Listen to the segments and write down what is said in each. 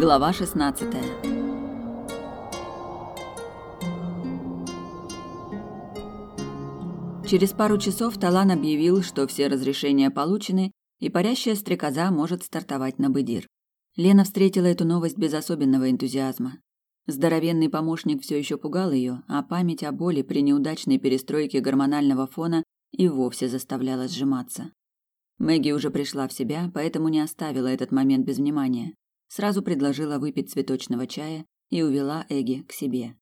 Глава 16. Через пару часов Талан объявил, что все разрешения получены, и парящая стрекоза может стартовать на Быдир. Лена встретила эту новость без особенного энтузиазма. Здоровенный помощник все еще пугал ее, а память о боли при неудачной перестройке гормонального фона и вовсе заставляла сжиматься. Мэгги уже пришла в себя, поэтому не оставила этот момент без внимания. Сразу предложила выпить цветочного чая и увела Эгги к себе.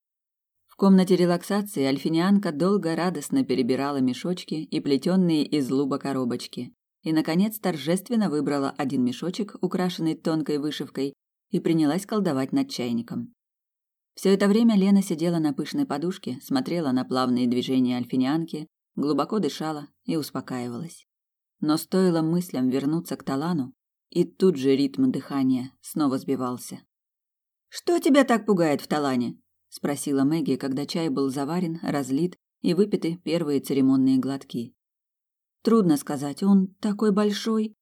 В комнате релаксации альфинианка долго радостно перебирала мешочки и плетенные из луба коробочки. И, наконец, торжественно выбрала один мешочек, украшенный тонкой вышивкой, и принялась колдовать над чайником. Все это время Лена сидела на пышной подушке, смотрела на плавные движения альфинианки, глубоко дышала и успокаивалась. Но стоило мыслям вернуться к Талану, и тут же ритм дыхания снова сбивался. «Что тебя так пугает в Талане?» – спросила Мэгги, когда чай был заварен, разлит и выпиты первые церемонные глотки. «Трудно сказать, он такой большой».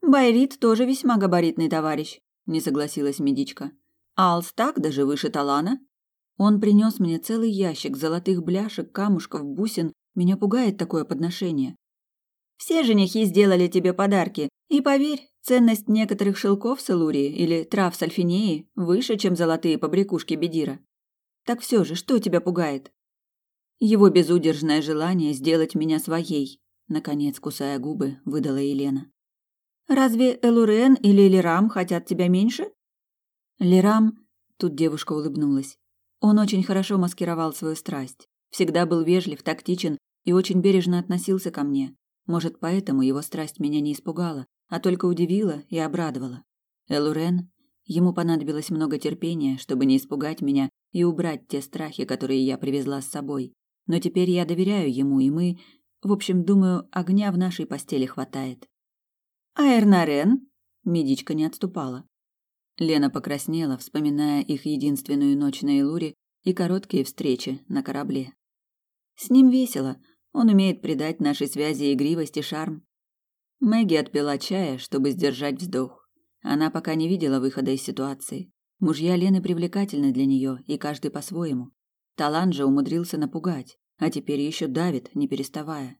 «Байрит тоже весьма габаритный товарищ», – не согласилась медичка. «Алс так даже выше Талана?» Он принес мне целый ящик золотых бляшек, камушков, бусин. Меня пугает такое подношение. Все женихи сделали тебе подарки, и поверь, ценность некоторых шелков с Элурии или трав с Альфинеи выше, чем золотые побрякушки Бедира. Так все же, что тебя пугает? Его безудержное желание сделать меня своей, наконец, кусая губы, выдала Елена. Разве Элурен или Лирам хотят тебя меньше? Лирам, тут девушка улыбнулась. Он очень хорошо маскировал свою страсть, всегда был вежлив, тактичен и очень бережно относился ко мне. Может, поэтому его страсть меня не испугала, а только удивила и обрадовала. Элурен, ему понадобилось много терпения, чтобы не испугать меня и убрать те страхи, которые я привезла с собой. Но теперь я доверяю ему, и мы, в общем, думаю, огня в нашей постели хватает. А Эрнарен? Медичка не отступала. Лена покраснела, вспоминая их единственную ночь на Элуре и короткие встречи на корабле. С ним весело, он умеет придать нашей связи игривость и шарм. Мэгги отпила чая, чтобы сдержать вздох. Она пока не видела выхода из ситуации. Мужья Лены привлекательны для нее, и каждый по-своему. Талант же умудрился напугать, а теперь еще давит, не переставая.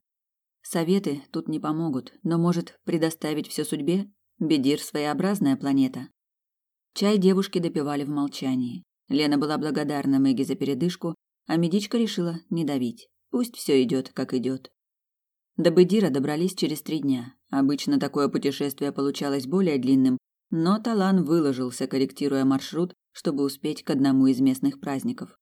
Советы тут не помогут, но может предоставить все судьбе? Бедир – своеобразная планета. Чай девушки допивали в молчании. Лена была благодарна Мэгги за передышку, а медичка решила не давить. Пусть все идет, как идет. До Бедира добрались через три дня. Обычно такое путешествие получалось более длинным, но Талан выложился, корректируя маршрут, чтобы успеть к одному из местных праздников.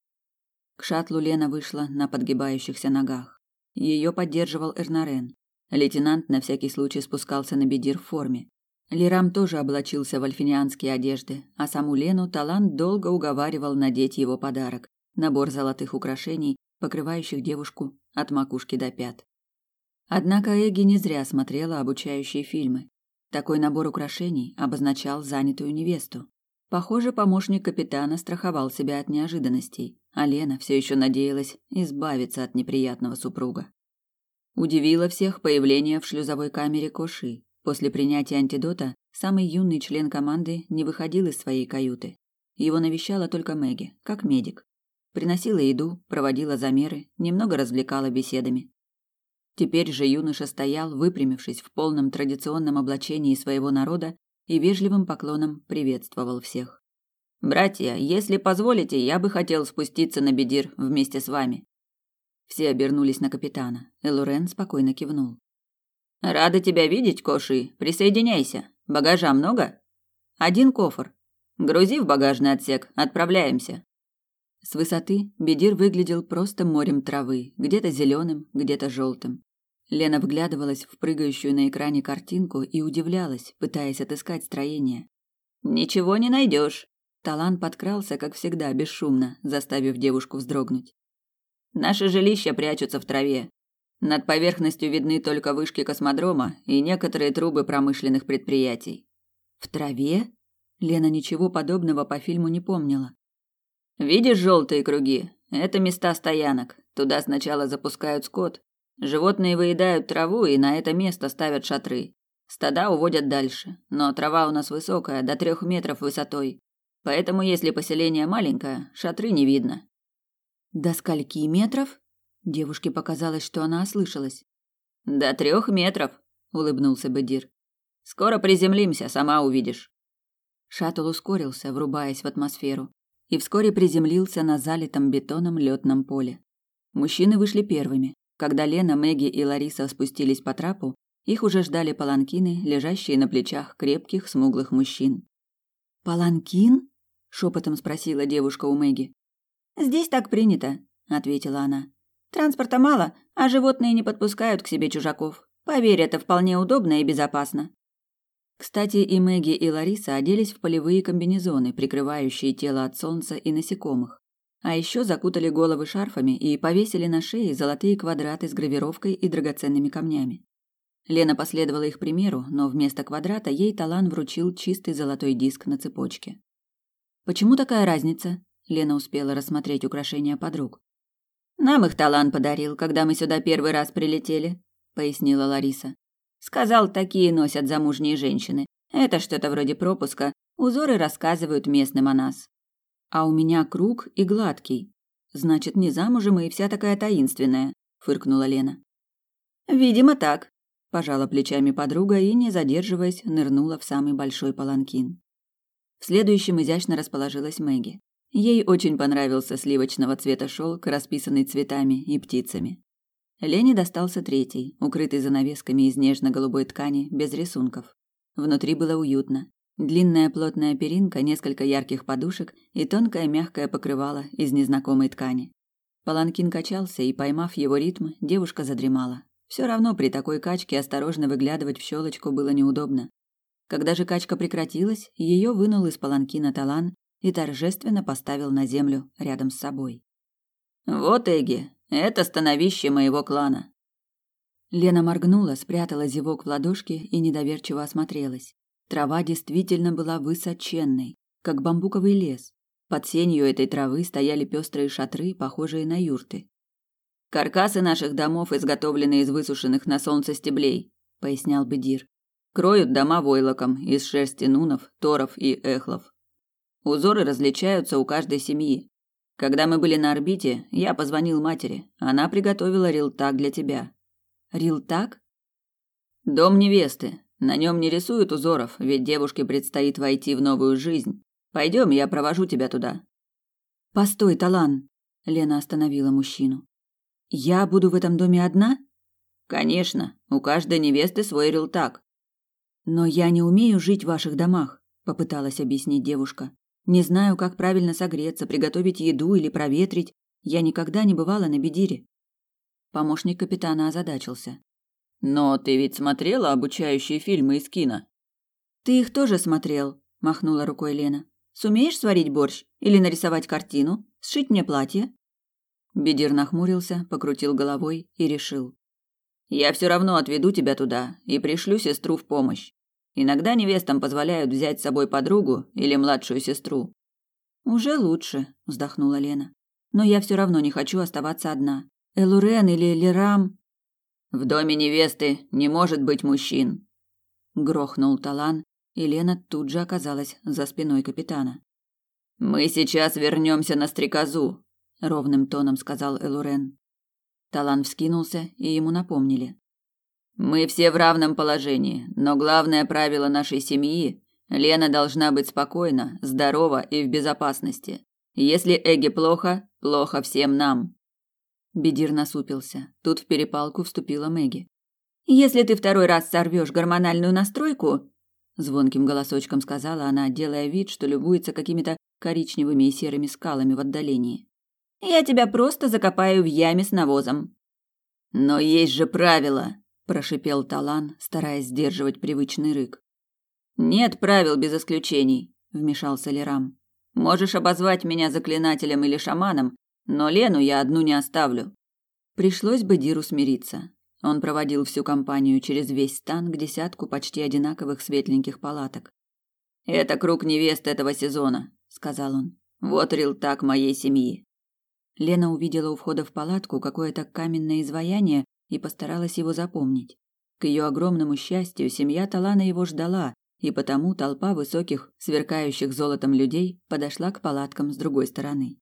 К шаттлу Лена вышла на подгибающихся ногах. Ее поддерживал Эрнарен. Лейтенант на всякий случай спускался на Бедир в форме. Лирам тоже облачился в альфинианские одежды, а саму Лену Талан долго уговаривал надеть его подарок – набор золотых украшений, покрывающих девушку от макушки до пят. Однако Эгги не зря смотрела обучающие фильмы. Такой набор украшений обозначал занятую невесту. Похоже, помощник капитана страховал себя от неожиданностей, а Лена все еще надеялась избавиться от неприятного супруга. Удивило всех появление в шлюзовой камере Коши. После принятия антидота самый юный член команды не выходил из своей каюты. Его навещала только Мэгги, как медик. Приносила еду, проводила замеры, немного развлекала беседами. Теперь же юноша стоял, выпрямившись в полном традиционном облачении своего народа и вежливым поклоном приветствовал всех. «Братья, если позволите, я бы хотел спуститься на Бедир вместе с вами». Все обернулись на капитана. Элурен спокойно кивнул. «Рада тебя видеть, Коши. Присоединяйся. Багажа много?» «Один кофр. Грузи в багажный отсек. Отправляемся». С высоты Бедир выглядел просто морем травы, где-то зеленым, где-то желтым. Лена вглядывалась в прыгающую на экране картинку и удивлялась, пытаясь отыскать строение. «Ничего не найдешь!» Талан подкрался, как всегда, бесшумно, заставив девушку вздрогнуть. «Наши жилища прячутся в траве. Над поверхностью видны только вышки космодрома и некоторые трубы промышленных предприятий». «В траве?» Лена ничего подобного по фильму не помнила. Видишь желтые круги? Это места стоянок. Туда сначала запускают скот. Животные выедают траву и на это место ставят шатры. Стада уводят дальше. Но трава у нас высокая, до трех метров высотой. Поэтому, если поселение маленькое, шатры не видно. До скольки метров? Девушке показалось, что она ослышалась. До трех метров, улыбнулся Бедир. Скоро приземлимся, сама увидишь. Шаттл ускорился, врубаясь в атмосферу, и вскоре приземлился на залитом бетоном летном поле. Мужчины вышли первыми. Когда Лена, Мэгги и Лариса спустились по трапу, их уже ждали паланкины, лежащие на плечах крепких, смуглых мужчин. «Паланкин?» – шепотом спросила девушка у Мэгги. «Здесь так принято», – ответила она. «Транспорта мало, а животные не подпускают к себе чужаков. Поверь, это вполне удобно и безопасно». Кстати, и Мэгги, и Лариса оделись в полевые комбинезоны, прикрывающие тело от солнца и насекомых. А еще закутали головы шарфами и повесили на шее золотые квадраты с гравировкой и драгоценными камнями. Лена последовала их примеру, но вместо квадрата ей Талан вручил чистый золотой диск на цепочке. «Почему такая разница?» Лена успела рассмотреть украшения подруг. «Нам их Талан подарил, когда мы сюда первый раз прилетели», — пояснила Лариса. Сказал, такие носят замужние женщины. Это что-то вроде пропуска. Узоры рассказывают местным о нас. А у меня круг и гладкий. Значит, не замужем и вся такая таинственная, фыркнула Лена. Видимо, так, пожала плечами подруга и, не задерживаясь, нырнула в самый большой паланкин. В следующем изящно расположилась Мэгги. Ей очень понравился сливочного цвета шелк, расписанный цветами и птицами. Лене достался третий, укрытый занавесками из нежно-голубой ткани, без рисунков. Внутри было уютно. Длинная плотная перинка, несколько ярких подушек и тонкое мягкое покрывало из незнакомой ткани. Паланкин качался, и, поймав его ритм, девушка задремала. Все равно при такой качке осторожно выглядывать в щелочку было неудобно. Когда же качка прекратилась, ее вынул из паланкина Талан и торжественно поставил на землю рядом с собой. «Вот, Эги, это становище моего клана. Лена моргнула, спрятала зевок в ладошке и недоверчиво осмотрелась. Трава действительно была высоченной, как бамбуковый лес. Под сенью этой травы стояли пестрые шатры, похожие на юрты. Каркасы наших домов изготовлены из высушенных на солнце стеблей, пояснял Бедир. Кроют дома войлоком из шерсти нунов, торов и эхлов. Узоры различаются у каждой семьи. Когда мы были на орбите, я позвонил матери. Она приготовила рилтак для тебя. Рилтак? Дом невесты. На нем не рисуют узоров, ведь девушке предстоит войти в новую жизнь. Пойдем, я провожу тебя туда. Постой, Талан. Лена остановила мужчину. Я буду в этом доме одна? Конечно, у каждой невесты свой рилтак. Но я не умею жить в ваших домах, попыталась объяснить девушка. Не знаю, как правильно согреться, приготовить еду или проветрить. Я никогда не бывала на Бедире. Помощник капитана озадачился. Но ты ведь смотрела обучающие фильмы из кино? Ты их тоже смотрел, махнула рукой Лена. Сумеешь сварить борщ или нарисовать картину, сшить мне платье? Бедир нахмурился, покрутил головой и решил: я все равно отведу тебя туда и пришлю сестру в помощь. Иногда невестам позволяют взять с собой подругу или младшую сестру. Уже лучше, вздохнула Лена. Но я все равно не хочу оставаться одна. Элурен или Лерам. В доме невесты не может быть мужчин. Грохнул Талан, и Лена тут же оказалась за спиной капитана. Мы сейчас вернемся на стрекозу, ровным тоном сказал Элурен. Талан вскинулся, и ему напомнили. Мы все в равном положении, но главное правило нашей семьи Лена должна быть спокойна, здорова и в безопасности. Если Эге плохо, плохо всем нам. Бедир насупился. Тут в перепалку вступила Мэгги. Если ты второй раз сорвешь гормональную настройку, звонким голосочком сказала она, делая вид, что любуется какими-то коричневыми и серыми скалами в отдалении. Я тебя просто закопаю в яме с навозом. Но есть же правила, прошипел Талан, стараясь сдерживать привычный рык. Нет правил без исключений, вмешался Лерам. Можешь обозвать меня заклинателем или шаманом, но Лену я одну не оставлю. Пришлось бы Диру смириться. Он проводил всю компанию через весь стан к десятку почти одинаковых светленьких палаток. Это круг невест этого сезона, сказал он. Вот рилтак моей семьи. Лена увидела у входа в палатку какое-то каменное изваяние и постаралась его запомнить. К ее огромному счастью, семья Талана его ждала и потому толпа высоких, сверкающих золотом людей подошла к палаткам с другой стороны.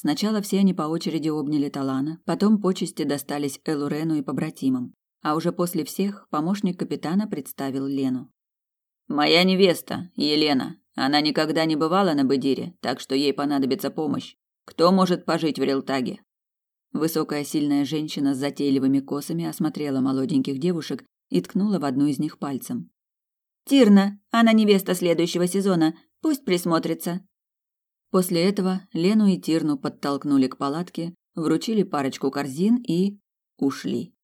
Сначала все они по очереди обняли Талана, потом почести достались Элурену и побратимам, а уже после всех помощник капитана представил Лену. «Моя невеста, Елена. Она никогда не бывала на Бедире, так что ей понадобится помощь. Кто может пожить в Релтаге?» Высокая сильная женщина с затейливыми косами осмотрела молоденьких девушек и ткнула в одну из них пальцем. Тирна, она невеста следующего сезона, пусть присмотрится. После этого Лену и Тирну подтолкнули к палатке, вручили парочку корзин и ушли.